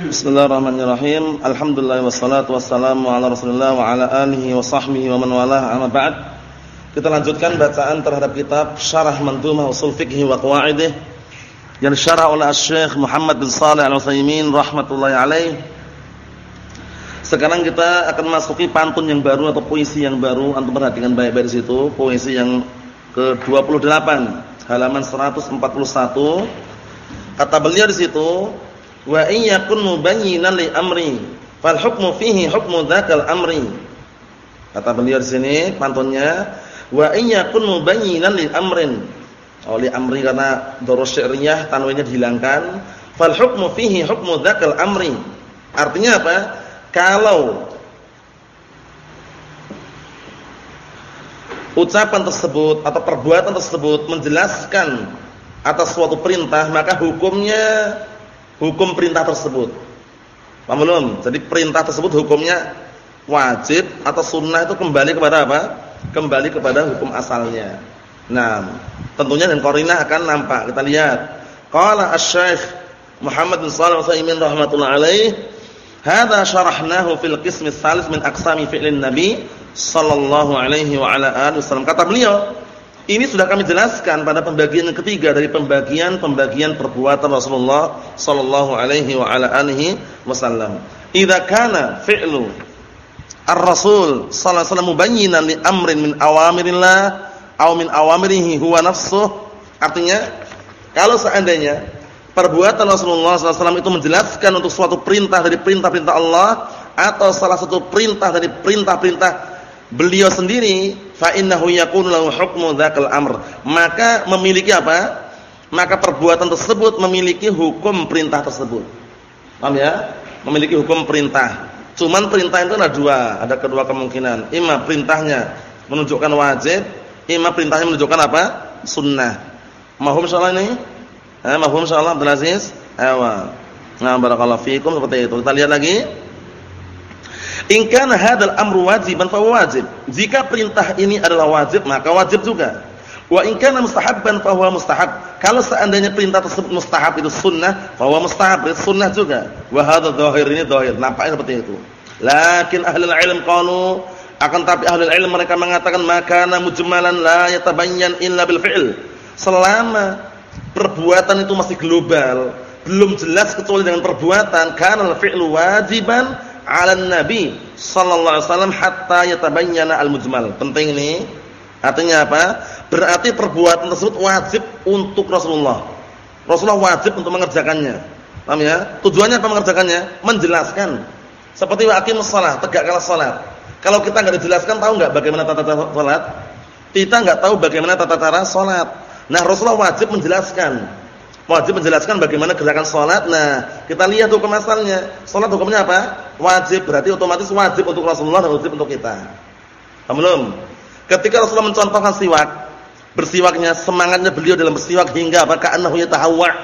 Bismillahirrahmanirrahim. Alhamdulillah wassalatu wassalamu ala Rasulillah wa ala alihi wa sahbihi wa man walah. Amma ba'd. Kita lanjutkan bacaan terhadap kitab Syarah Mandhumah Ushul Fiqh wa Qawaidih yang disyarah oleh Syekh Muhammad bin Shalih Al-Utsaimin rahimatullah alaih. Sekarang kita akan masuki pantun yang baru atau puisi yang baru. Antum perhatikan baik-baik di situ, puisi yang ke-28, halaman 141. Kata beliau di situ, wa in yakun mubayyinan li amri fal hukmu fihi hukmu dzakal amri. Kata beliau di sini pantunnya wa in yakun mubayyinan li amrin. Li amri karena doros syariyah tanwinnya dihilangkan. Fal hukmu fihi hukmu dzakal amri. Artinya apa? Kalau ucapan tersebut atau perbuatan tersebut menjelaskan atas suatu perintah maka hukumnya hukum perintah tersebut. Paham belum? Jadi perintah tersebut hukumnya wajib atau sunnah itu kembali kepada apa? Kembali kepada hukum asalnya. Nah, tentunya dan korina akan nampak. Kita lihat. Qala asy-Syaikh Muhammad bin Shalih Al-Utsaimin rahimatullah alaih, "Hadza syarahnahu fil qism ats-tsalits min aqsami fi'lin Nabi sallallahu alaihi wa ala alihi wasallam." Kata beliau, ini sudah kami jelaskan pada pembagian yang ketiga dari pembagian-pembagian perbuatan Rasulullah sallallahu alaihi wa ala alihi wasallam. Idza kana fi'lu ar-rasul sallallahu alaihi wasallam mubayyinan li amrin min awamirillah aw min awamirihi huwa nafsuh. Artinya, kalau seandainya perbuatan Rasulullah SAW itu menjelaskan untuk suatu perintah dari perintah-perintah Allah atau salah satu perintah dari perintah-perintah beliau sendiri fa innahu yakunu lahu hukmu dzakal amr. Maka memiliki apa? Maka perbuatan tersebut memiliki hukum perintah tersebut. Paham ya? Memiliki hukum perintah. Cuman perintah itu ada dua. Ada kedua kemungkinan. Ima perintahnya menunjukkan wajib ima perintahnya menunjukkan apa? Sunnah. Mahum insyaallah ini? Eh mahum insyaallah Abdul Aziz? Ayo nah barakallahu fikum seperti itu. Kita lihat lagi In kana hadzal amru wajiban fa wajib. Jika perintah ini adalah wajib, maka wajib juga. Wa in kana mustahabban fa huwa mustahab. Kalau seandainya perintah tersebut mustahab itu sunnah, fa huwa mustahab, itu sunnah juga. Wa hadza dhahir ini dhahir, nampaknya seperti itu. Lakin ahli ilm qalu akan tapi ahli ilm mereka mengatakan makana mujmalan la yatabayyan illa bil fi'l. Selama perbuatan itu masih global, belum jelas kecuali dengan perbuatan, kana al-fi'lu wajiban 'ala nabi sallallahu alaihi wasallam hatta yatabayyana al-mujmal. Penting ini. Artinya apa? Berarti perbuatan tersebut wajib untuk Rasulullah. Rasulullah wajib untuk mengerjakannya. Paham ya? Tujuannya apa mengerjakannya? Menjelaskan. Seperti waqimus shalah, tegakkanlah salat. Kalau kita enggak dijelaskan tahu enggak bagaimana tata cara salat? Kita enggak tahu bagaimana tata cara salat. Nah, Rasulullah wajib menjelaskan wajib menjelaskan bagaimana gerakan sholat. Nah, kita lihat hukum asalnya. Sholat hukumnya apa? Wajib, berarti otomatis wajib untuk Rasulullah dan wajib untuk kita. Paham Ketika Rasulullah mencontohkan siwak, bersiwaknya semangatnya beliau dalam bersiwak hingga apa? Ka'annahu yatahawwa.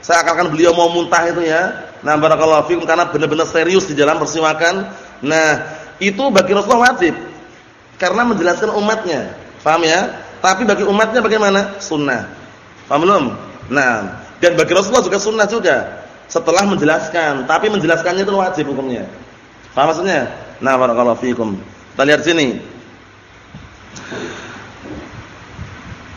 Saya akan beliau mau muntah itu ya. Nah, barakallahu fikum karena benar-benar serius di dalam bersiwakan. Nah, itu bagi Rasulullah wajib. Karena menjelaskan umatnya. Paham ya? Tapi bagi umatnya bagaimana? Sunnah. Paham belum? Nah, dan bagi Rasulullah juga sunnah juga. Setelah menjelaskan, tapi menjelaskannya itu wajib hukumnya. Paham maksudnya? Nah, barakallahu fiikum. Kita lihat sini.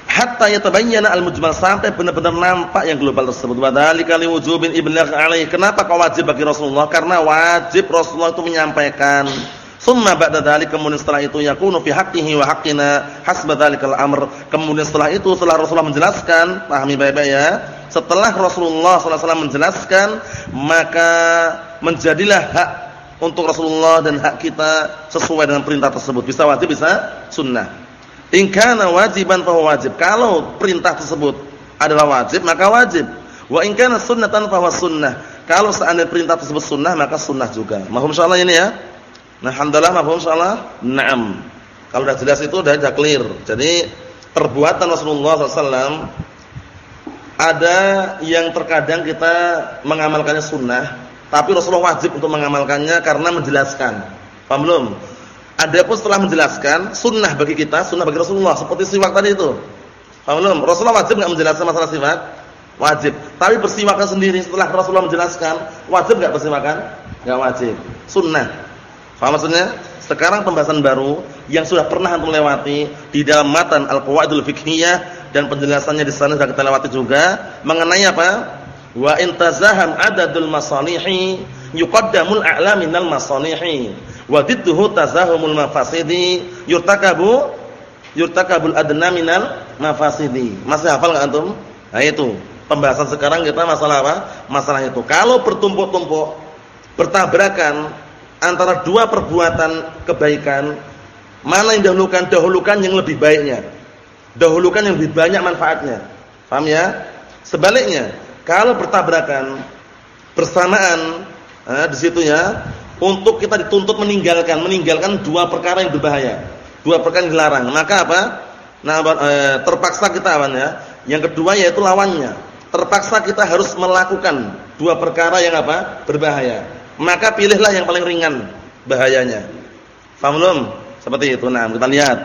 Hatta yatabayyana al-mujmal sampai benar-benar nampak yang global tersebut. Wadzalika liwujubin iblagh alaihi. Kenapa kau wajib bagi Rasulullah? Karena wajib Rasulullah itu menyampaikan Summa ba'da dzalik kemudian setelah itu yakunu fi haqqihi wa haqqina hasba dzalikal amr. Kemudian setelah itu setelah Rasulullah menjelaskan, pahami baik-baik ya. Setelah Rasulullah SAW menjelaskan, maka menjadilah hak untuk Rasulullah dan hak kita sesuai dengan perintah tersebut. Bisa wajib, bisa sunnah. In wajiban fa wajib. Kalau perintah tersebut adalah wajib, maka wajib. Wa in kana sunnatan fa sunnah. Kalau seandainya perintah tersebut sunnah, maka sunnah juga. Mahum insyaallah ini ya. Nah, alhamdulillah mafhum salah? Naam. Kalau sudah jelas itu sudah clear. Jadi perbuatan Rasulullah SAW ada yang terkadang kita mengamalkannya sunnah, tapi Rasulullah wajib untuk mengamalkannya karena menjelaskan. Paham belum? Adapun setelah menjelaskan sunnah bagi kita, sunnah bagi Rasulullah seperti siwak tadi itu. Paham belum? Rasulullah wajib enggak menjelaskan masalah siwak? Wajib. Tapi bersiwakan sendiri setelah Rasulullah menjelaskan, wajib enggak bersiwakan? Enggak wajib. Sunnah. Faham maksudnya? Sekarang pembahasan baru yang sudah pernah antum lewati di dalam matan Al-Qawaidul Fiqhiyah dan penjelasannya di sana sudah kita lewati juga mengenai apa? Wa in tazaham adadul masalihi yuqaddamul a'la minal masalihi wa didduhu tazahumul mafasidi yurtakabu yurtakabul adna minal mafasidi. Masih hafal enggak antum? Nah itu. Pembahasan sekarang kita masalah apa? Masalah itu. Kalau bertumpuk-tumpuk bertabrakan antara dua perbuatan kebaikan, mana yang dahulukan? Dahulukan yang lebih baiknya. Dahulukan yang lebih banyak manfaatnya. Paham ya? Sebaliknya, kalau bertabrakan bersamaan eh, di situ ya, untuk kita dituntut meninggalkan, meninggalkan dua perkara yang berbahaya. Dua perkara yang dilarang. Maka apa? Nah, eh, terpaksa kita apa ya? Yang kedua yaitu lawannya. Terpaksa kita harus melakukan dua perkara yang apa? Berbahaya maka pilihlah yang paling ringan bahayanya. Paham belum? Seperti itu. Nah, kita lihat.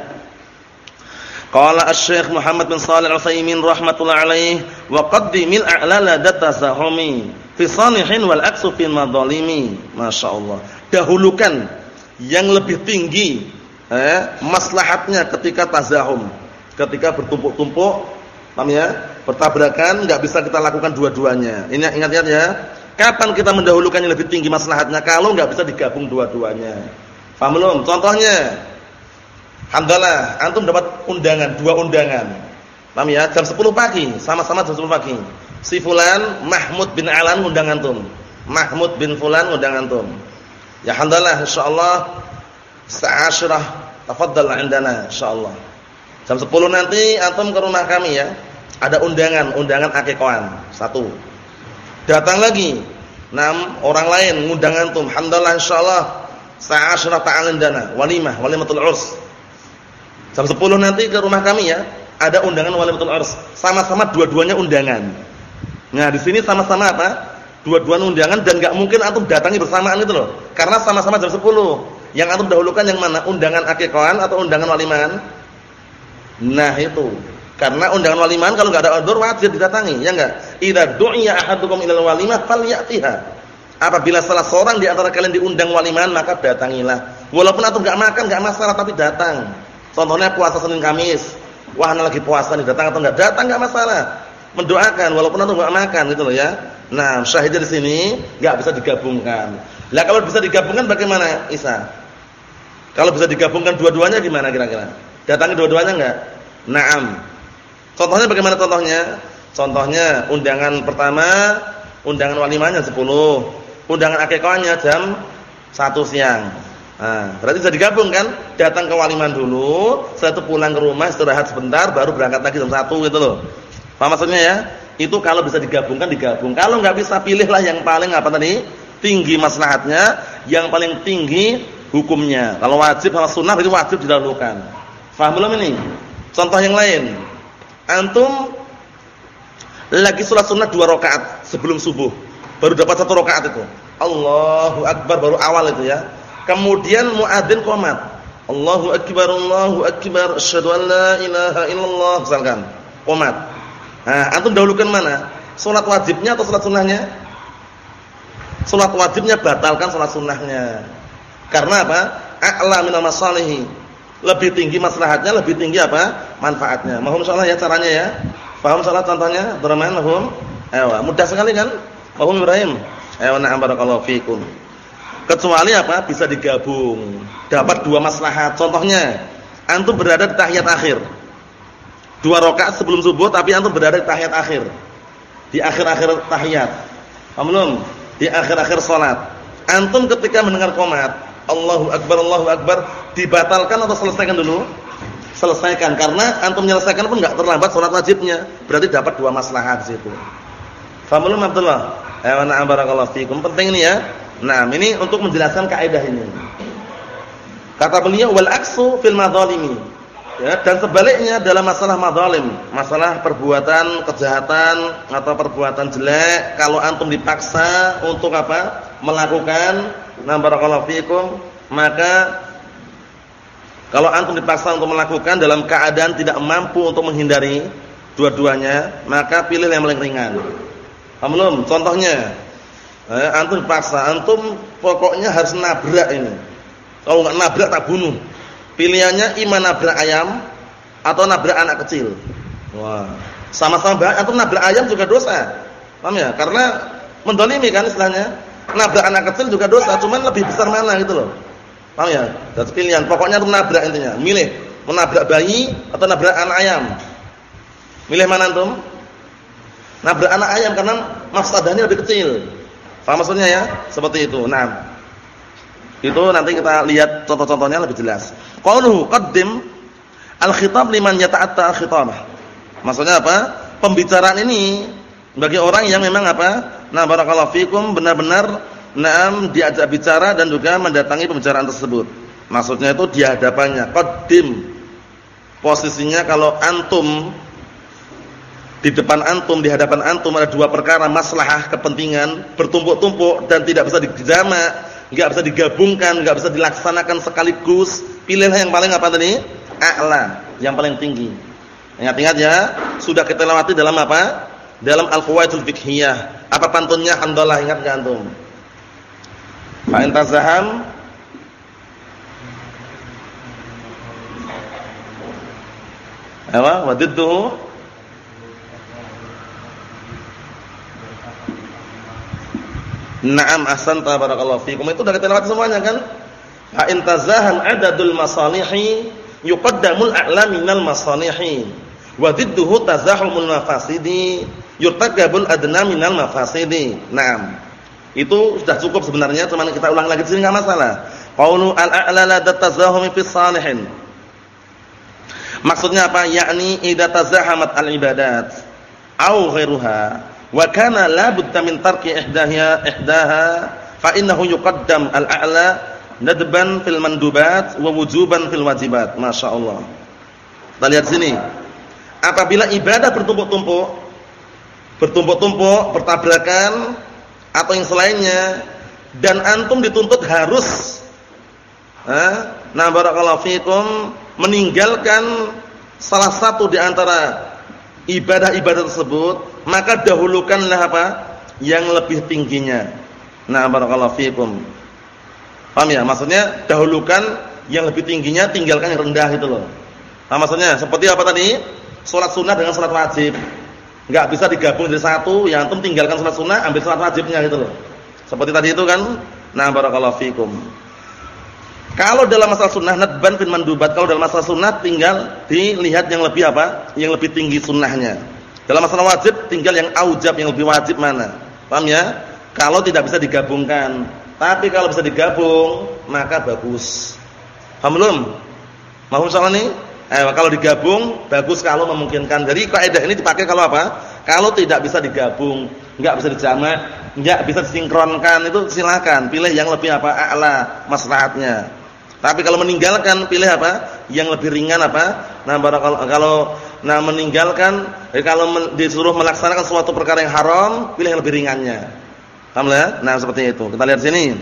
Qala Asy-Syaikh Muhammad bin Shalih Al-Utsaimin rahimatullah alaih wa qaddimil a'lala datasahumi fi salihin wal aksu fil madhalimi. Masyaallah. Dahulukan yang lebih tinggi eh, maslahatnya ketika tazahum, ketika bertumpuk-tumpuk, paham ya? Bertabrakan enggak bisa kita lakukan dua-duanya. Ini ingat-ingat ya. Kapan kita mendahulukan yang lebih tinggi maslahatnya kalau nggak bisa digabung dua-duanya? Paham belum? Contohnya, Alhamdulillah, antum dapat undangan, dua undangan. Paham ya? Jam 10 pagi, sama-sama jam 10 pagi. Si fulan Mahmud bin Alan undang antum. Mahmud bin fulan undang antum. Ya alhamdulillah insyaallah sa'asyrah tafadhal indana insyaallah. Jam 10 nanti antum ke rumah kami ya. Ada undangan, undangan akikahan. Satu. Datang lagi. Enam orang lain ngundang antum. Alhamdulillah insyaallah sa'asyra ta'alan dana, walimah, walimatul urs. Jam 10 nanti ke rumah kami ya. Ada undangan walimatul urs. Sama-sama dua-duanya undangan. Nah, di sini sama-sama apa? Dua-duanya undangan dan enggak mungkin antum datangi bersamaan itu loh. Karena sama-sama jam 10. Yang antum dahulukan yang mana? Undangan akikahan atau undangan waliman? Nah, itu. Karena undangan walimahan kalau enggak ada udzur wajib didatangi, ya enggak? Idza du'iya ahadukum ilal walimah falyatiha. Apabila salah seorang di antara kalian diundang walimahan maka datangilah. Walaupun antum enggak makan enggak masalah tapi datang. Contohnya puasa Senin Kamis. Wah, ana lagi puasa nih, datang atau enggak? Datang enggak masalah. Mendoakan walaupun antum enggak makan gitu loh ya. Nah, syahidnya di sini enggak bisa digabungkan. Lah kalau bisa digabungkan bagaimana, Isa? Kalau bisa digabungkan dua-duanya gimana kira-kira? Datangi dua-duanya enggak? Naam. Contohnya bagaimana contohnya? Contohnya undangan pertama, undangan walimahnya 10. Undangan akikahnya jam 1 siang. Nah, berarti bisa digabung kan? Datang ke waliman dulu, setelah itu pulang ke rumah istirahat sebentar baru berangkat lagi jam 1 gitu loh. Paham maksudnya ya? Itu kalau bisa digabungkan digabung. Kalau nggak bisa pilihlah yang paling apa tadi? Tinggi maslahatnya, yang paling tinggi hukumnya. Kalau wajib sama sunnah itu wajib didahulukan. Paham belum ini? Contoh yang lain antum lagi sholat sunnah dua rakaat sebelum subuh, baru dapat satu rakaat itu. Allahu akbar baru awal itu ya. Kemudian muadzin qomat. Allahu akbar Allahu akbar asyhadu an la ilaha illallah misalkan. Qomat. Nah, antum dahulukan mana? Salat wajibnya atau salat sunnahnya? Salat wajibnya batalkan salat sunnahnya. Karena apa? A'la minal masalihi lebih tinggi maslahatnya, lebih tinggi apa? manfaatnya. Mohon insyaallah ya caranya ya. Paham salah contohnya? Abdurrahman mahum? Ayo, mudah sekali kan? Mahum Ibrahim. Ayo na'am barakallahu fikum. Kecuali apa? Bisa digabung. Dapat dua maslahat. Contohnya, antum berada di tahiyat akhir. Dua rakaat sebelum subuh tapi antum berada di tahiyat akhir. Di akhir-akhir tahiyat. Paham belum? Di akhir-akhir salat. Antum ketika mendengar qomat, Allahu akbar Allahu akbar dibatalkan atau selesaikan dulu? Selesaikan karena antum menyelesaikan pun enggak terlambat salat wajibnya. Berarti dapat dua maslahat situ. Faham Abdullah? Ayo na'am barakallahu fikum. Penting ini ya. Nah, ini untuk menjelaskan kaidah ini. Kata beliau wal aksu fil madzalimi. Ya, dan sebaliknya dalam masalah madzalim, masalah perbuatan kejahatan atau perbuatan jelek, kalau antum dipaksa untuk apa? melakukan Nah fikum, maka kalau antum dipaksa untuk melakukan dalam keadaan tidak mampu untuk menghindari, dua-duanya, maka pilih yang paling ringan. Paham belum? Contohnya, eh, antum paksa, antum pokoknya harus nabrak ini. Kalau nggak nabrak tak bunuh. Pilihannya iman nabrak ayam atau nabrak anak kecil. Wah, sama-sama baik. Antum nabrak ayam juga dosa. Paham ya? Karena mendolimi kan istilahnya. Nabrak anak kecil juga dosa, cuman lebih besar mana gitu loh. Paham ya? Jadi pilihan. Pokoknya antum nabrak intinya. Milih menabrak bayi atau nabrak anak ayam. Milih mana antum? Nabrak anak ayam karena mafsadahnya lebih kecil. Paham maksudnya ya? Seperti itu. Nah, itu nanti kita lihat contoh-contohnya lebih jelas. Qauluhu qaddim al-khitab liman yata'atta al-khitamah. Maksudnya apa? Pembicaraan ini bagi orang yang memang apa? Nah, barakallahu fikum benar-benar naam diajak bicara dan juga mendatangi pembicaraan tersebut. Maksudnya itu di hadapannya. Qaddim. Posisinya kalau antum di depan antum, di hadapan antum ada dua perkara maslahah kepentingan bertumpuk-tumpuk dan tidak bisa dijamak nggak bisa digabungkan, nggak bisa dilaksanakan sekaligus. Pilihlah yang paling apa tadi? A'la, yang paling tinggi. Ingat-ingat ya, sudah kita lewati dalam apa? Dalam Al-Qawaidul Fiqhiyah. Apa pantunnya? Alhamdulillah ingat enggak antum? Fa in tazaham Apa? Wadidduhu Naam ahsanta barakallahu fikum. Itu sudah kita semuanya kan? Fa in tazahan adadul masalihi yuqaddamul a'la minal masalihi. Wa didduhu tazahumul mafasidi yurtakabul adna minal mafasidi. Naam. Itu sudah cukup sebenarnya, cuma kita ulang lagi di sini enggak masalah. Qaulu al-a'la la tazahumi fis salihin. Maksudnya apa? Yakni idza tazahamat al-ibadat au ghairuha wa kana la budda min tarki ihdaha ihdaha fa innahu yuqaddam al-a'la nadban fil mandubat wa wujuban fil wajibat masyaallah kita lihat sini apabila ibadah bertumpuk-tumpuk bertumpuk-tumpuk bertabrakan atau yang selainnya dan antum dituntut harus ha? nah barakallahu fikum meninggalkan salah satu di antara ibadah-ibadah tersebut, maka dahulukanlah apa? Yang lebih tingginya. Nah, barakallahu fiikum. Paham ya? Maksudnya dahulukan yang lebih tingginya, tinggalkan yang rendah itu loh. Nah, maksudnya seperti apa tadi? Salat sunnah dengan salat wajib. Enggak bisa digabung jadi satu, yang antum tinggalkan salat sunnah, ambil salat wajibnya gitu loh. Seperti tadi itu kan? Nah, barakallahu fiikum. Kalau dalam masalah sunnah nadban fil mandubat, kalau dalam masalah sunnah tinggal dilihat yang lebih apa? Yang lebih tinggi sunnahnya. Dalam masalah wajib tinggal yang aujab, yang lebih wajib mana. Paham ya? Kalau tidak bisa digabungkan. Tapi kalau bisa digabung, maka bagus. Paham belum? Mau soal ini? Eh, kalau digabung bagus kalau memungkinkan. Jadi kaidah ini dipakai kalau apa? Kalau tidak bisa digabung, enggak bisa dijamak, enggak bisa disinkronkan itu silakan pilih yang lebih apa? a'la maslahatnya. Tapi kalau meninggalkan pilih apa? Yang lebih ringan apa? Nah, barakallahu kalau nah meninggalkan eh, kalau men, disuruh melaksanakan suatu perkara yang haram, pilih yang lebih ringannya. Paham ya? Nah, seperti itu. Kita lihat sini.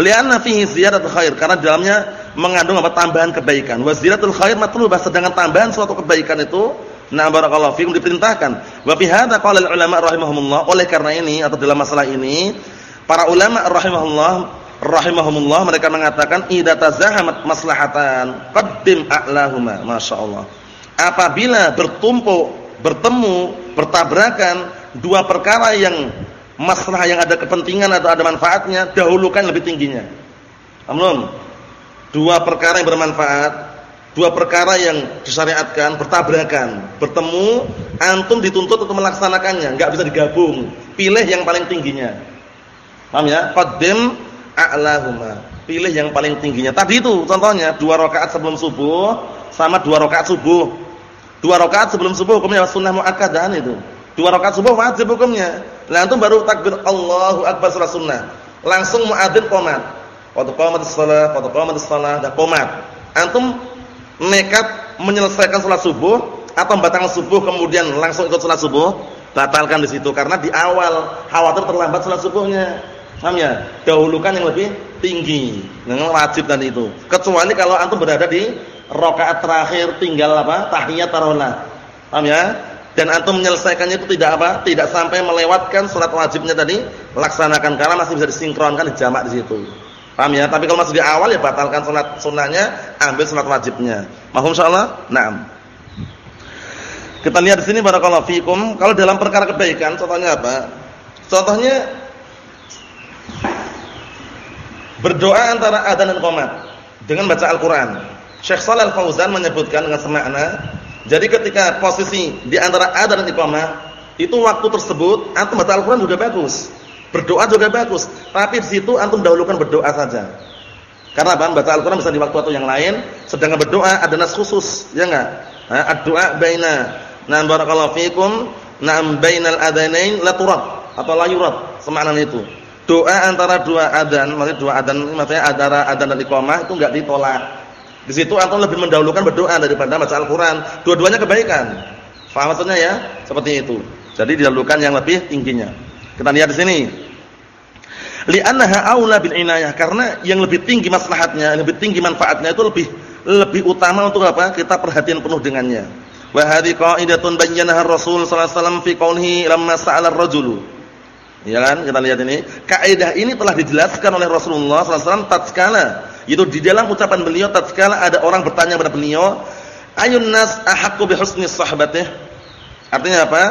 Lianna fihi ziyadatul khair karena di dalamnya mengandung apa tambahan kebaikan. Wa ziyadatul khair matlubah sedangkan tambahan suatu kebaikan itu nah barakallahu fikum diperintahkan. Wa fi hadza qala ulama rahimahumullah oleh karena ini atau dalam masalah ini para ulama rahimahullah rahimahumullah mereka mengatakan idza tazahamat maslahatan qaddim a'lahuma. Masyaallah apabila bertumpuk bertemu bertabrakan dua perkara yang masalah yang ada kepentingan atau ada manfaatnya dahulukan lebih tingginya. Amlum dua perkara yang bermanfaat dua perkara yang disyariatkan bertabrakan bertemu antum dituntut untuk melaksanakannya enggak bisa digabung. Pilih yang paling tingginya. Paham ya? Qaddim a'lahuma. Pilih yang paling tingginya. Tadi itu contohnya dua rakaat sebelum subuh sama dua rakaat subuh. Dua rakaat sebelum subuh hukumnya sunnah muakkadah itu. Dua rakaat subuh wajib hukumnya. Lah antum baru takbir Allahu akbar salat sunnah. Langsung muadzin qomat. Qad qamatis shalah, qad qamatis shalah, dah qomat. Antum nekat menyelesaikan salat subuh atau batal subuh kemudian langsung ikut salat subuh, batalkan di situ karena di awal khawatir terlambat salat subuhnya. Paham ya? Dahulukan yang lebih tinggi. Dengan wajib tadi itu. Kecuali kalau antum berada di rakaat terakhir tinggal apa? Tahiyat tarawih. Paham ya? Dan antum menyelesaikannya itu tidak apa? Tidak sampai melewatkan salat wajibnya tadi, laksanakan karena masih bisa disinkronkan di jamak di situ. Paham ya? Tapi kalau masih di awal ya batalkan salat sunnahnya, ambil salat wajibnya. Mahum insyaallah? Naam. Kita lihat di sini barakallahu fikum, kalau dalam perkara kebaikan contohnya apa? Contohnya berdoa antara adzan dan qomat dengan baca Al-Qur'an. Syekh Shalal Fauzan menyebutkan dengan semakna, jadi ketika posisi di antara adzan dan iqamah, itu waktu tersebut antum baca Al-Qur'an juga bagus. Berdoa juga bagus, tapi di situ antum dahulukan berdoa saja. Karena apa? Baca Al-Qur'an bisa di waktu-waktu yang lain, sedangkan berdoa ada nas khusus, ya enggak? Nah, doa baina Nah, barakallahu fikum, na'am bainal adzanain la turad atau la yurad, semakna itu. Doa antara dua adzan, maksudnya dua adzan maksudnya antara adzan dan iqamah itu enggak ditolak. Di situ antum lebih mendahulukan berdoa daripada baca Al-Qur'an. Dua-duanya kebaikan. Faham maksudnya ya? Seperti itu. Jadi didahulukan yang lebih tingginya. Kita lihat di sini. Li'annaha aula bil inayah karena yang lebih tinggi maslahatnya, yang lebih tinggi manfaatnya itu lebih lebih utama untuk apa? Kita perhatian penuh dengannya. Wa hadhi qa'idatun bayyanaha Rasul sallallahu alaihi wasallam fi qaulihi lamma sa'ala ar-rajulu. Ya kan? Kita lihat ini. Kaidah ini telah dijelaskan oleh Rasulullah wasallam tatkala itu di dalam ucapan beliau tatkala ada orang bertanya kepada beliau, "Ayun nas ahaqqu bi husni sahabatih?" Artinya apa?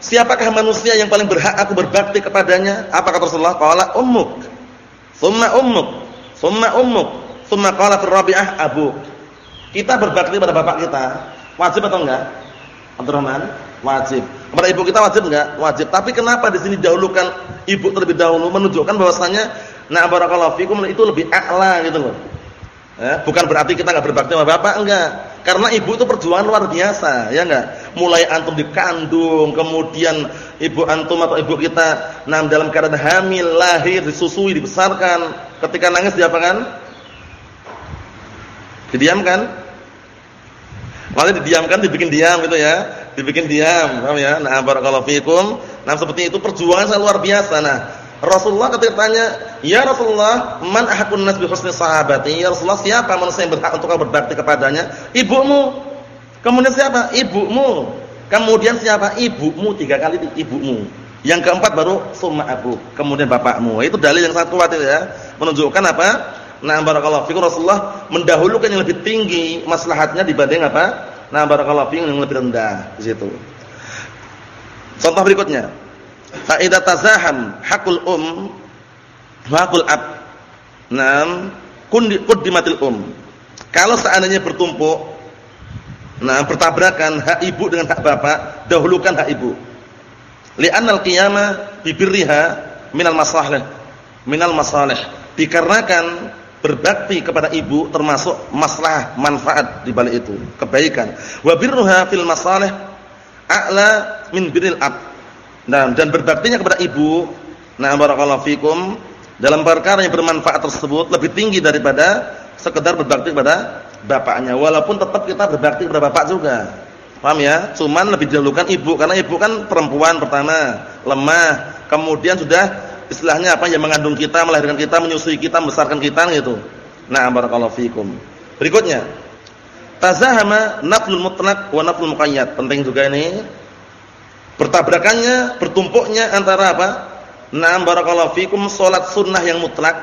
Siapakah manusia yang paling berhak aku berbakti kepadanya? Apa kata Rasulullah? Qala ummuk. Thumma ummuk. Thumma ummuk. Thumma qala fi rabi'ah abuk. Kita berbakti pada bapak kita Wajib atau enggak? Abdurrahman? Wajib. Kepada ibu kita wajib enggak? Wajib. Tapi kenapa di sini dahulukan ibu terlebih dahulu menunjukkan bahwasanya na barakallahu fikum itu lebih a'la gitu loh. Ya, bukan berarti kita enggak berbakti sama bapak enggak. Karena ibu itu perjuangan luar biasa, ya enggak? Mulai antum dikandung, kemudian ibu antum atau ibu kita nah dalam keadaan hamil, lahir, disusui, dibesarkan, ketika nangis diapakan? Didiamkan? Malah didiamkan dibikin diam gitu ya. Dibikin diam, paham ya? Nah, barakallahu fikum. Nah, seperti itu perjuangan sangat luar biasa. Nah, Rasulullah ketika tanya, "Ya Rasulullah, man ahakun nas bi husni sahabati?" Ya Rasulullah, siapa manusia yang berhak untuk berbakti kepadanya? Ibumu. Kemudian siapa? Ibumu. Kemudian siapa? Ibumu tiga kali ibumu. Yang keempat baru summa abu, kemudian bapakmu. Itu dalil yang sangat kuat itu ya. Menunjukkan apa? Nah, barakallahu fikum Rasulullah mendahulukan yang lebih tinggi maslahatnya dibanding apa? Nah, barakallahu fikum yang lebih rendah di situ. Contoh berikutnya. Fa idza tazaham hakul um wa hakul ab. Naam, quddimatil um. Kalau seandainya bertumpuk nah bertabrakan hak ibu dengan hak bapak, dahulukan hak ibu. Li'anna al-qiyamah bi minal masalih. Minal masalih. Dikarenakan berbakti kepada ibu termasuk masalah manfaat di balik itu, kebaikan. Wa birruha fil masalih a'la min birril ab. Nah, dan berbaktinya kepada ibu, nah barakallahu fikum, dalam perkara yang bermanfaat tersebut lebih tinggi daripada sekedar berbakti kepada bapaknya. Walaupun tetap kita berbakti kepada bapak juga. Paham ya? Cuman lebih didahulukan ibu karena ibu kan perempuan pertama, lemah, kemudian sudah istilahnya apa yang mengandung kita, melahirkan kita, menyusui kita, membesarkan kita gitu. Nah, barakallahu fikum. Berikutnya, tazahama naflul mutlaq wa naflul muqayyad. Penting juga ini. Bertabrakannya, bertumpuknya antara apa? Nah, barakallahu fikum salat sunnah yang mutlak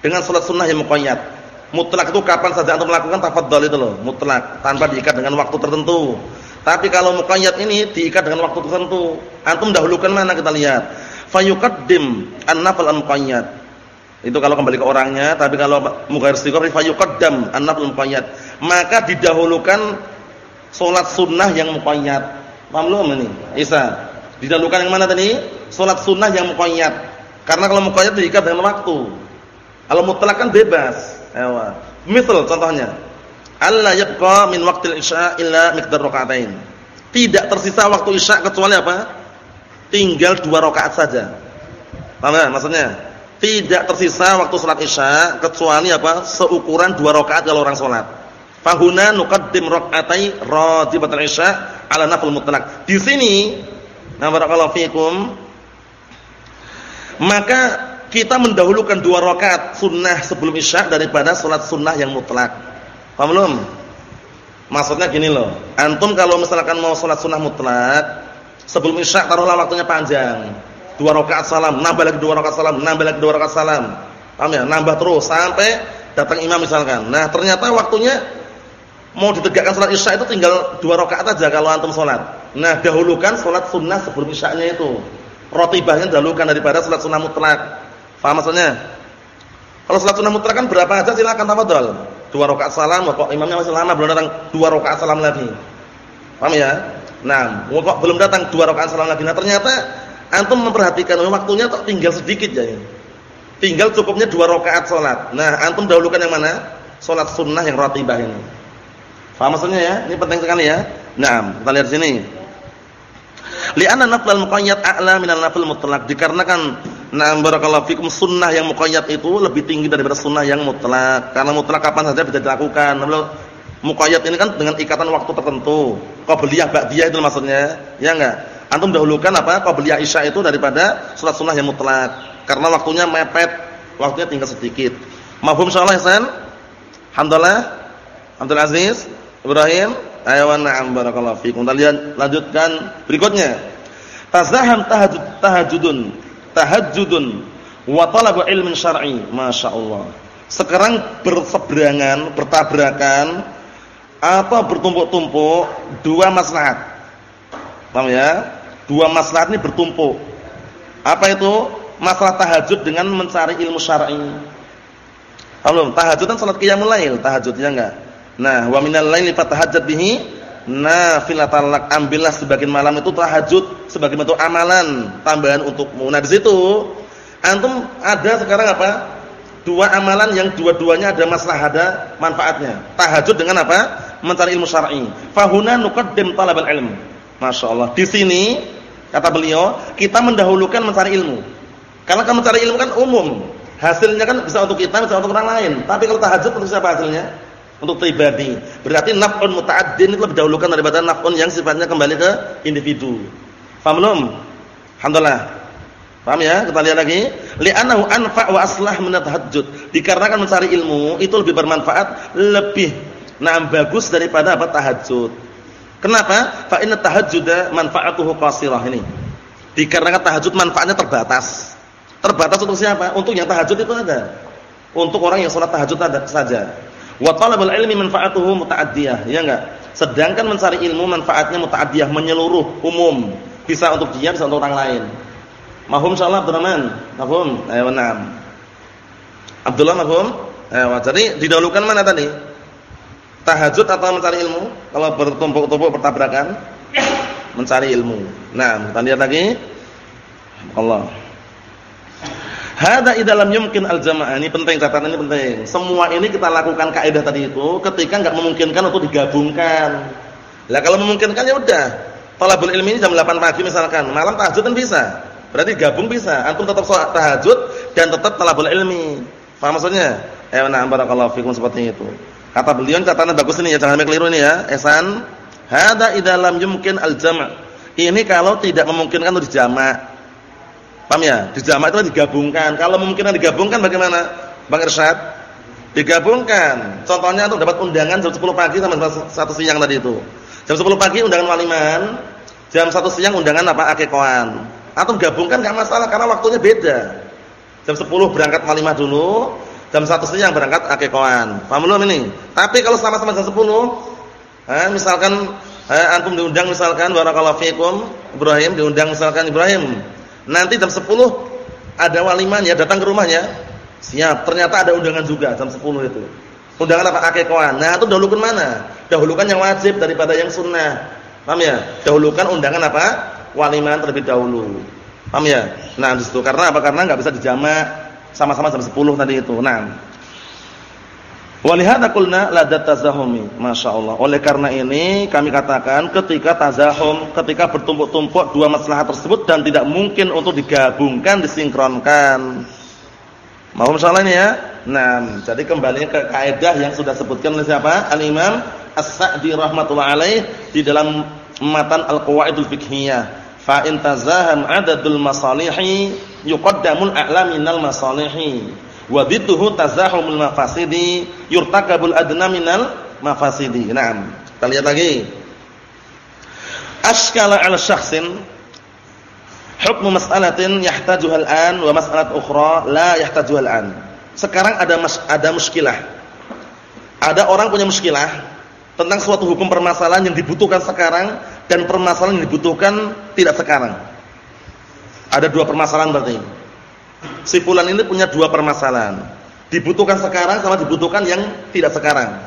dengan salat sunnah yang muqayyad. Mutlak itu kapan saja antum melakukan tafadhol itu loh, mutlak, tanpa diikat dengan waktu tertentu. Tapi kalau muqayyad ini diikat dengan waktu tertentu. Antum dahulukan mana kita lihat fayuqaddim an-nafl al-muqayyad. Itu kalau kembali ke orangnya, tapi kalau mughair istiqomah fayuqaddam an-nafl al-muqayyad. Maka didahulukan salat sunnah yang muqayyad. Paham belum ini? Isa. Didahulukan yang mana tadi? Salat sunnah yang muqayyad. Karena kalau muqayyad diikat dengan waktu. Kalau mutlak kan bebas. Ewa. Misal contohnya, Allah yabqa min waqtil isya illa miqdar rakaatain. Tidak tersisa waktu isya kecuali apa? Tinggal dua rakaat saja. Paham maksudnya? Tidak tersisa waktu salat Isya kecuali apa? Seukuran dua rakaat kalau orang salat. Fahuna nuqaddim rak'atai ratibatul Isya ala nafl mutlaq. Di sini, na barakallahu fikum, maka kita mendahulukan dua rakaat sunnah sebelum Isya daripada salat sunnah yang mutlak. Paham belum? Maksudnya gini loh, antum kalau misalkan mau sholat sunnah mutlak, sebelum isya taruhlah waktunya panjang. Dua rakaat salam, nambah lagi dua rakaat salam, nambah lagi dua rakaat salam. Paham ya? Nambah terus sampai datang imam misalkan. Nah, ternyata waktunya mau ditegakkan sholat isya itu tinggal dua rakaat aja kalau antum sholat. Nah, dahulukan sholat sunnah sebelum isyanya itu. Rotibahnya dahulukan daripada sholat sunnah mutlak. Paham maksudnya? Kalau sholat sunnah mutlak kan berapa aja silakan tafadhol dua rakaat salam kok imamnya masih lama belum datang dua rakaat salam lagi paham ya nah kok belum datang dua rakaat salam lagi. Nah ternyata antum memperhatikan waktunya kok tinggal sedikit ya. Tinggal cukupnya dua rakaat salat. Nah antum dahulukan yang mana? Salat sunnah yang ratibah ini. Paham maksudnya ya? Ini penting sekali ya. Nah kita lihat sini. Li'anna naflal muqayyad a'la minal nafl mutlaq. Dikarenakan Nah, barakallahu fikum sunnah yang muqayyad itu lebih tinggi daripada sunnah yang mutlak. Karena mutlak kapan saja bisa dilakukan. Muqayyad ini kan dengan ikatan waktu tertentu. Qabliyah ba'diyah itu maksudnya. Ya enggak? Antum dahulukan apa? Qabliyah isya itu daripada salat sunnah yang mutlak. Karena waktunya mepet, waktunya tinggal sedikit. Mafhum insyaallah Hasan? Alhamdulillah. Abdul Aziz, Ibrahim, ayo na'am barakallahu fikum. Kita lanjutkan berikutnya. Tazaham tahajud tahajudun tahajudun wa talabu ilmin syar'i. Masyaallah. Sekarang berseberangan, bertabrakan atau bertumpuk-tumpuk dua maslahat. Paham ya? Dua maslahat ini bertumpuk. Apa itu? Masalah tahajud dengan mencari ilmu syar'i. Paham Tahajud kan salat qiyamul lail, tahajudnya enggak. Nah, wa minal laili fatahajjat bihi nafilatan lak ambillah sebagian malam itu tahajud sebagai bentuk amalan tambahan untukmu. Nah di situ antum ada sekarang apa? Dua amalan yang dua-duanya ada masalah ada manfaatnya. Tahajud dengan apa? Mencari ilmu syar'i. Fahuna nuqaddim talabal ilm. Masya Allah. Di sini kata beliau kita mendahulukan mencari ilmu. Karena kan mencari ilmu kan umum. Hasilnya kan bisa untuk kita, bisa untuk orang lain. Tapi kalau tahajud untuk siapa hasilnya? untuk pribadi. Berarti naf'un muta'addin itu lebih dahulukan daripada naf'un yang sifatnya kembali ke individu. Paham belum? Alhamdulillah. Paham ya? Kita lihat lagi. Li'annahu anfa' wa aslah min tahajjud. Dikarenakan mencari ilmu itu lebih bermanfaat, lebih nah bagus daripada apa tahajud. Kenapa? Fa inna tahajjuda manfaatuhu qasirah ini. Dikarenakan tahajud manfaatnya terbatas. Terbatas untuk siapa? Untuk yang tahajud itu ada. Untuk orang yang sholat tahajud ada saja. Wa talabul ilmi manfaatuhu muta'addiyah, ya enggak? Sedangkan mencari ilmu manfaatnya muta'addiyah, menyeluruh, umum. Bisa untuk dia, bisa untuk orang lain. Mahum insyaallah Abdurrahman. Mahum. Ayo na'am. Abdullah mahum? Ayo, jadi didahulukan mana tadi? Tahajud atau mencari ilmu? Kalau bertumpuk-tumpuk bertabrakan, mencari ilmu. Nah, kita lihat lagi. Allah. Hada idalam yumkin al-jamaah. Ini penting catatan ini penting. Semua ini kita lakukan kaidah tadi itu ketika enggak memungkinkan untuk digabungkan. Lah kalau memungkinkan ya udah. Talabul ilmi ini jam 8 pagi misalkan, malam tahajud kan bisa. Berarti gabung bisa. Antum tetap salat tahajud dan tetap talabul ilmi. Paham maksudnya? Ya nah barakallahu fikum seperti itu. Kata beliau catatan bagus ini ya, jangan keliru ini ya. Esan hada idalam yumkin al-jama'. Ini kalau tidak memungkinkan untuk dijamak. Paham ya? Di jamak itu digabungkan. Kalau mungkin digabungkan bagaimana? Bang Irsyad? Digabungkan. Contohnya untuk dapat undangan jam 10 pagi sama jam 1 siang tadi itu. Jam 10 pagi undangan waliman, jam 1 siang undangan apa? Akikoan. Atau gabungkan enggak masalah karena waktunya beda. Jam 10 berangkat walimah dulu, jam 1 siang berangkat akikoan. Paham belum ini? Tapi kalau sama-sama jam 10, eh, misalkan eh, antum diundang misalkan barakallahu fikum Ibrahim diundang misalkan Ibrahim Nanti jam 10 ada waliman ya datang ke rumahnya. Siap. Ternyata ada undangan juga jam 10 itu. Undangan apa? Akikoan. Nah, itu dahulukan mana? Dahulukan yang wajib daripada yang sunnah. Paham ya? Dahulukan undangan apa? Waliman terlebih dahulu. Paham ya? Nah, di karena apa? Karena enggak bisa dijamak sama-sama jam 10 tadi itu. Nah, Walihada kulna ladat tazahumi. Masya Allah. Oleh karena ini kami katakan ketika tazahum, ketika bertumpuk-tumpuk dua masalah tersebut dan tidak mungkin untuk digabungkan, disinkronkan. Mau masalah ya? Nah, jadi kembali ke kaidah yang sudah sebutkan oleh siapa? Al-Imam As-Sa'di rahmatullah alaih di dalam matan Al-Qawaidul Fiqhiyah. Fa in tazaham adadul masalihi yuqaddamul a'la minal masalihi wa dhidduhu tazahumul mafasidi yurtakabul adna minal mafasidi. Naam. Kita lihat lagi. Ashkala 'ala syakhsin hukmu mas'alatin yahtajuha al-an wa mas'alat ukhra la yahtajuha al-an. Sekarang ada mas, ada muskilah. Ada orang punya muskilah tentang suatu hukum permasalahan yang dibutuhkan sekarang dan permasalahan yang dibutuhkan tidak sekarang. Ada dua permasalahan berarti. Si fulan ini punya dua permasalahan. Dibutuhkan sekarang sama dibutuhkan yang tidak sekarang.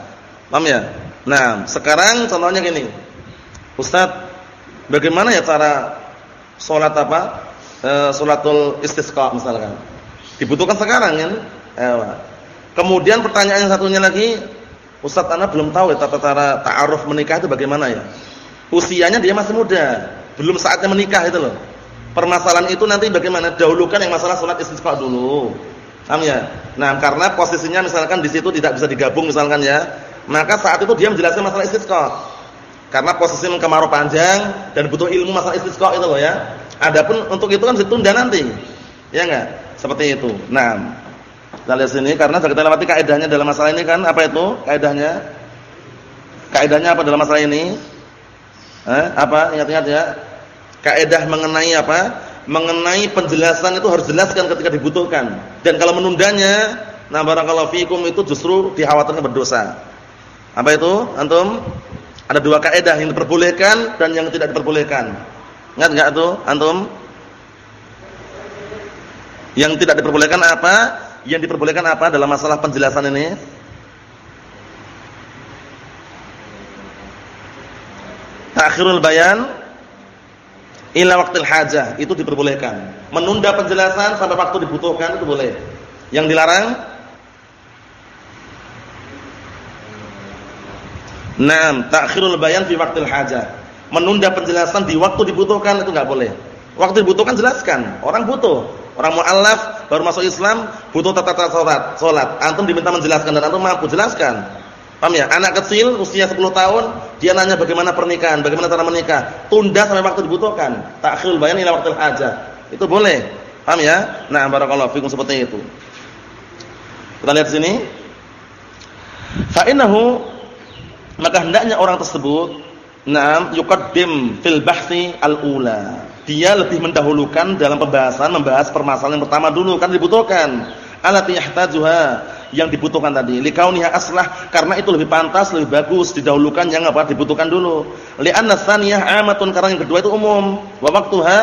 Paham ya? Nah, sekarang contohnya gini. Ustaz, bagaimana ya cara sholat apa? E, sholatul istisqa misalkan. Dibutuhkan sekarang kan? Eh, kemudian pertanyaan yang satunya lagi, Ustaz Ana belum tahu ya tata cara ta'aruf menikah itu bagaimana ya? Usianya dia masih muda, belum saatnya menikah itu loh. Permasalahan itu nanti bagaimana? Dahulukan yang masalah sholat istisqa dulu. Paham ya? Nah, karena posisinya misalkan di situ tidak bisa digabung misalkan ya maka saat itu dia menjelaskan masalah istisqa. Karena posisi kemarau panjang dan butuh ilmu masalah istisqa itu loh ya. Adapun untuk itu kan ditunda nanti. Ya enggak? Seperti itu. Nah, kita lihat sini karena kita lewati kaidahnya dalam masalah ini kan apa itu? Kaidahnya? Kaidahnya apa dalam masalah ini? Eh, apa? Ingat-ingat ya. Kaidah mengenai apa? Mengenai penjelasan itu harus jelaskan ketika dibutuhkan. Dan kalau menundanya, nah barakallahu fikum itu justru dikhawatirkan berdosa. Apa itu? Antum? Ada dua kaidah yang diperbolehkan dan yang tidak diperbolehkan. Ingat enggak tuh antum? Yang tidak diperbolehkan apa? Yang diperbolehkan apa dalam masalah penjelasan ini? Takhirul bayan ila waqtil hajah, itu diperbolehkan. Menunda penjelasan sampai waktu dibutuhkan itu boleh. Yang dilarang Naam, takhirul bayan fi waqtil hajah. Menunda penjelasan di waktu dibutuhkan itu enggak boleh. Waktu dibutuhkan jelaskan. Orang butuh. Orang mualaf baru masuk Islam butuh tata tata salat, salat. Antum diminta menjelaskan dan antum mampu jelaskan. Paham ya? Anak kecil usia 10 tahun, dia nanya bagaimana pernikahan, bagaimana cara menikah. Tunda sampai waktu dibutuhkan. Takhirul bayan ila waqtil hajah. Itu boleh. Paham ya? Nah, barakallahu fikum seperti itu. Kita lihat sini. Fa innahu maka hendaknya orang tersebut Naam yuqaddim fil bahsi al-ula. Dia lebih mendahulukan dalam pembahasan membahas permasalahan yang pertama dulu kan dibutuhkan. Alati yahtajuha yang dibutuhkan tadi. Likauniha aslah karena itu lebih pantas, lebih bagus didahulukan yang apa dibutuhkan dulu. Li'anna tsaniyah amatun karena yang kedua itu umum. Wa waqtuha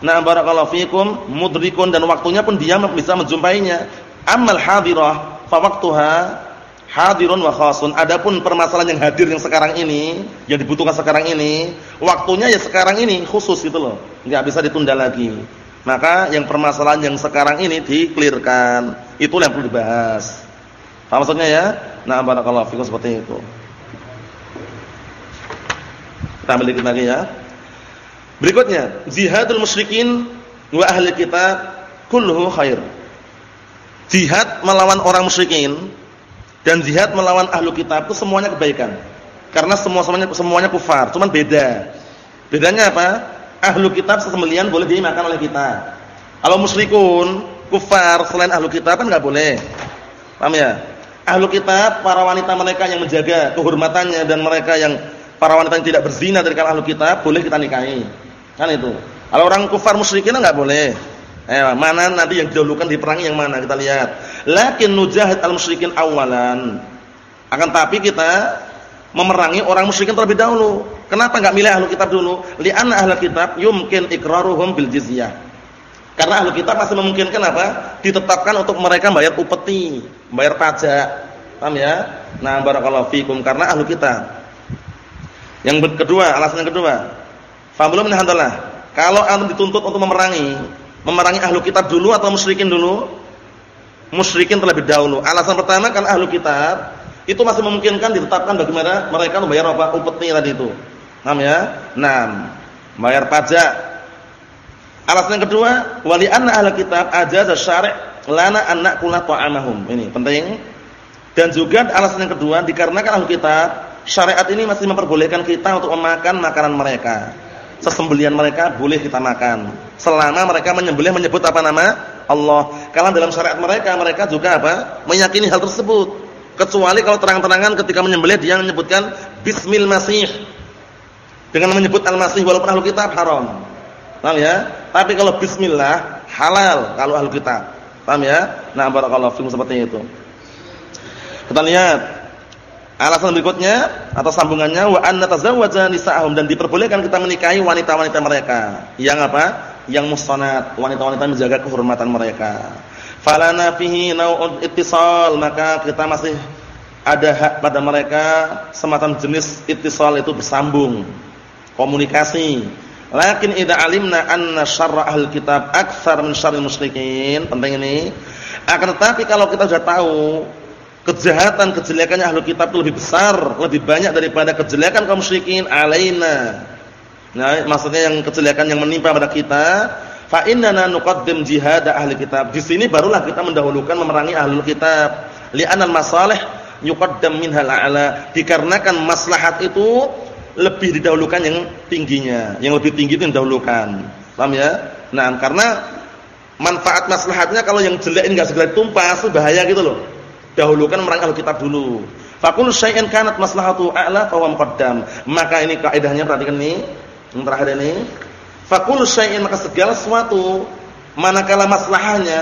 na barakallahu fikum mudrikun dan waktunya pun dia bisa menjumpainya. Amal hadirah fa waqtuha hadirun wa khasun. Adapun permasalahan yang hadir yang sekarang ini, yang dibutuhkan sekarang ini, waktunya ya sekarang ini khusus gitu loh. Enggak bisa ditunda lagi. Maka yang permasalahan yang sekarang ini diklirkan. Itu yang perlu dibahas. Paham maksudnya ya? Nah, barakallahu fikum seperti itu. Kita ambil lagi ya. Berikutnya, jihadul musyrikin wa ahli kitab kulluhu khair. Jihad melawan orang musyrikin dan jihad melawan ahlu kitab itu semuanya kebaikan. Karena semua semuanya semuanya kufar, cuman beda. Bedanya apa? Ahlu kitab sesembelian boleh dimakan oleh kita. Kalau musyrikun, kufar selain ahlu kitab kan enggak boleh. Paham ya? Ahlu kitab para wanita mereka yang menjaga kehormatannya dan mereka yang para wanita yang tidak berzina dari kalangan ahlu kitab boleh kita nikahi. Kan itu. Kalau orang kufar musyrikin enggak boleh. Eh, mana nanti yang didahulukan di perang yang mana kita lihat. Lakin nujahid al-musyrikin awalan. Akan tapi kita memerangi orang musyrikin terlebih dahulu. Kenapa enggak milih ahlu kitab dulu? Li'anna ahlu kitab yumkin iqraruhum bil jizyah. Karena ahlu kitab masih memungkinkan apa? Ditetapkan untuk mereka bayar upeti, bayar pajak. Paham ya? Nah, barakallahu fikum karena ahlu kitab. Yang kedua, alasan yang kedua. Faham belum Kalau antum dituntut untuk memerangi Memerangi ahlu kitab dulu atau musyrikin dulu? Musyrikin terlebih dahulu. Alasan pertama kan ahlu kitab itu masih memungkinkan ditetapkan bagaimana mereka membayar apa upeti tadi itu. Paham ya? Nah, bayar pajak. Alasan yang kedua, wali anna ahlu kitab ajaza syari' lana an na'kula ta'amahum. Ini penting. Dan juga alasan yang kedua dikarenakan ahlu kitab syariat ini masih memperbolehkan kita untuk memakan makanan mereka sesembelian mereka boleh kita makan. Selama mereka menyembelih menyebut apa nama? Allah. Kalau dalam syariat mereka, mereka juga apa? Meyakini hal tersebut. Kecuali kalau terang-terangan ketika menyembelih dia menyebutkan bismil masih dengan menyebut al-masih walaupun ahlu kitab haram. Paham ya? Tapi kalau bismillah halal kalau ahlu kitab. Paham ya? Nah, barakallahu fikum seperti itu. Kita lihat alasan berikutnya atau sambungannya wa anna tazawwaja nisa'ahum dan diperbolehkan kita menikahi wanita-wanita mereka yang apa? Yang muhsanat, wanita-wanita menjaga kehormatan mereka. Falana fihi nau'un ittisal, maka kita masih ada hak pada mereka semacam jenis ittisal itu bersambung komunikasi. Lakin idza alimna anna syarra ahli kitab aktsar min syarril musyrikin, penting ini. Akan tetapi kalau kita sudah tahu kejahatan kejelekannya ahli kitab itu lebih besar, lebih banyak daripada kejelekan kaum musyrikin alaina. Nah, maksudnya yang kejelekan yang menimpa pada kita, fa innana nuqaddim jihad ahli kitab. Di sini barulah kita mendahulukan memerangi ahli kitab. Li'anal masalih yuqaddam minhal a'la. Dikarenakan maslahat itu lebih didahulukan yang tingginya. Yang lebih tinggi itu didahulukan. Paham ya? Nah, karena manfaat maslahatnya kalau yang jelek ini enggak segera tumpah, itu bahaya gitu loh. Dahulukan merangkal kitab dulu. Fakul syai'an kanat maslahatu a'la fa muqaddam. Maka ini kaidahnya perhatikan nih. Yang terakhir ini. Fakul syai'in maka segala sesuatu manakala maslahahnya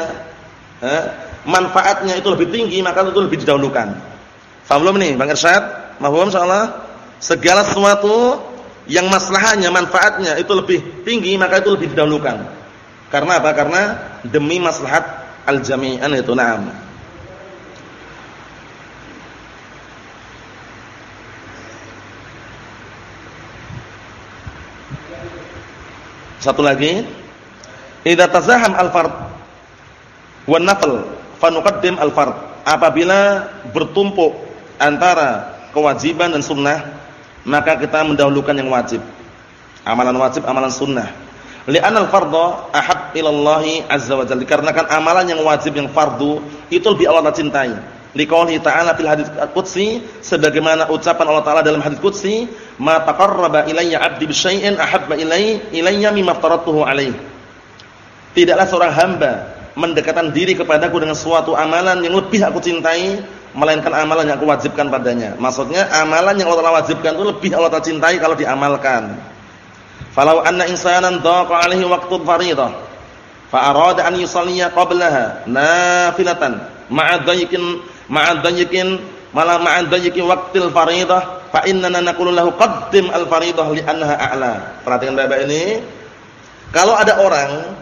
eh, manfaatnya itu lebih tinggi maka itu lebih didahulukan. Faham belum nih Bang Irsyad? Mahfum insyaallah? Segala sesuatu yang maslahahnya, manfaatnya itu lebih tinggi, maka itu lebih didahulukan. Karena apa? Karena demi maslahat al-jami'an itu na'am. Satu lagi, idza tazaham al-fard wan nafl fa nuqaddim al-fard. Apabila bertumpuk antara kewajiban dan sunnah, maka kita mendahulukan yang wajib. Amalan wajib, amalan sunnah. Li'anal fardhu ahab ilallahi azza wa jalla. Dikarenakan amalan yang wajib yang fardu itu lebih Allah cintai. Liqaulihi ta'ala fil hadits qudsi sebagaimana ucapan Allah taala dalam hadits qudsi, "Ma taqarraba ilayya 'abdi bi syai'in ahabba ilayya ilayya mimma aftaratuhu alaihi." Tidaklah seorang hamba mendekatkan diri kepadaku dengan suatu amalan yang lebih aku cintai melainkan amalan yang aku wajibkan padanya. Maksudnya amalan yang Allah wajibkan itu lebih Allah cintai kalau diamalkan. Falau anna insanan dhaqa alaihi waqtu fardhah fa arada an yusalliya qablaha nafilatan ma'a dhayqin ma'a dhayqin mala ma'a dhayqi waqtil fardhah fa innana naqulu lahu qaddim al fardhah li annaha a'la. Perhatikan Bapak ini. Kalau ada orang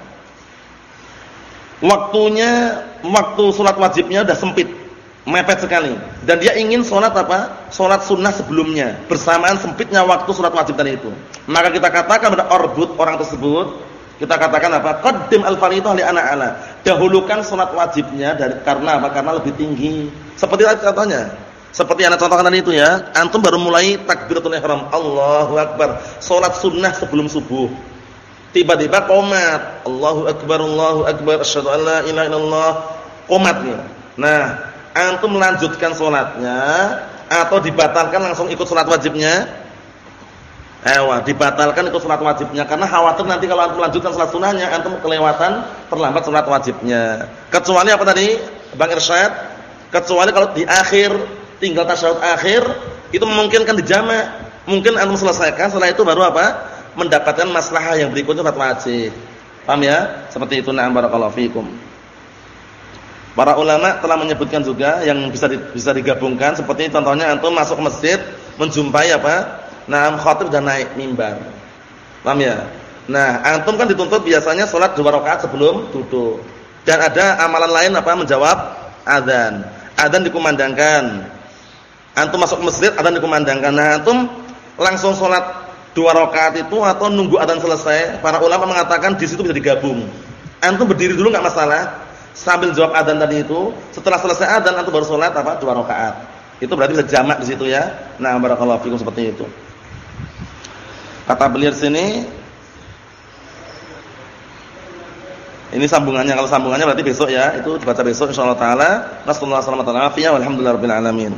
waktunya waktu salat wajibnya sudah sempit mepet sekali. Dan dia ingin sholat apa? Sholat sunnah sebelumnya. Bersamaan sempitnya waktu sholat wajib tadi itu. Maka kita katakan pada orbut orang tersebut kita katakan apa? Qaddim al-fardhah li ana ala. Dahulukan sholat wajibnya dari karena apa? Karena lebih tinggi. Seperti contohnya. Seperti yang contohkan tadi itu ya. Antum baru mulai takbiratul ihram. Allahu akbar. Sholat sunnah sebelum subuh. Tiba-tiba qomat Allahu akbar Allahu akbar. Asyhadu an la ilaha illallah. Qomatnya nah antum melanjutkan sholatnya atau dibatalkan langsung ikut sholat wajibnya? Ewa, dibatalkan ikut sholat wajibnya karena khawatir nanti kalau antum melanjutkan sholat sunnahnya antum kelewatan terlambat sholat wajibnya. Kecuali apa tadi, Bang Irsyad? Kecuali kalau di akhir tinggal tasyahud akhir itu memungkinkan dijamak. Mungkin antum selesaikan setelah itu baru apa? Mendapatkan maslahah yang berikutnya sholat wajib. Paham ya? Seperti itu na'am barakallahu fikum. Para ulama telah menyebutkan juga yang bisa di, bisa digabungkan seperti contohnya antum masuk ke masjid menjumpai apa? Nah, khatib dan naik mimbar. Paham ya? Nah, antum kan dituntut biasanya sholat dua rakaat sebelum duduk. Dan ada amalan lain apa? Menjawab adzan. Adzan dikumandangkan. Antum masuk ke masjid, adzan dikumandangkan. Nah, antum langsung sholat dua rakaat itu atau nunggu adzan selesai? Para ulama mengatakan di situ bisa digabung. Antum berdiri dulu enggak masalah sambil jawab adzan tadi itu, setelah selesai adzan antum baru salat apa? Dua rakaat. Itu berarti bisa jamak di situ ya. Nah, barakallahu fikum seperti itu. Kata beliau sini Ini sambungannya. Kalau sambungannya berarti besok ya. Itu dibaca besok insyaallah taala. Nasallahu alaihi wasallam. Alhamdulillah rabbil alamin.